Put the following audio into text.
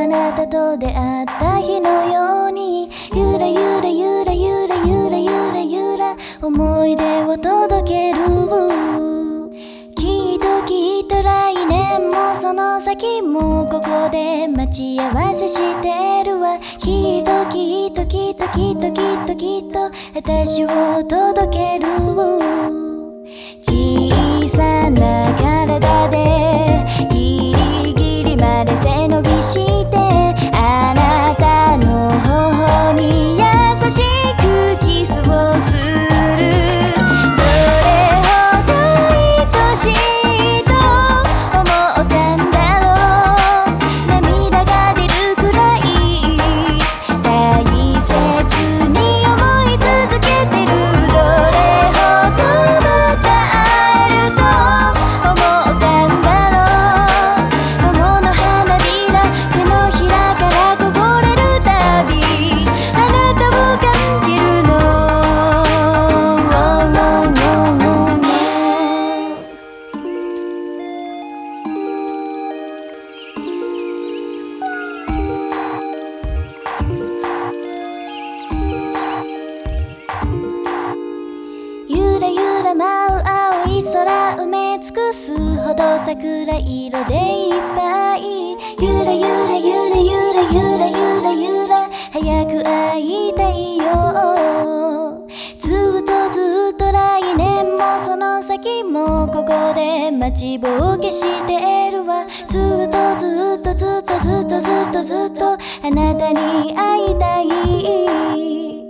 あなたと出会った日のようにゆらゆらゆらゆらゆらゆらゆら思い出を届けるきっときっと来年もその先もここで待ち合わせしてるわきっときっときっときっときっときっと私を届けるゆらゆら舞う青い空埋め尽くすほど桜色でいっぱい。ゆらゆらゆらゆらゆらゆらゆら早く会いたいよ。ずっとずっと来年もその先もここで待ちぼうけしてるわ。ずっとずっとずっとずっとずっとずっとあなたに会いたい。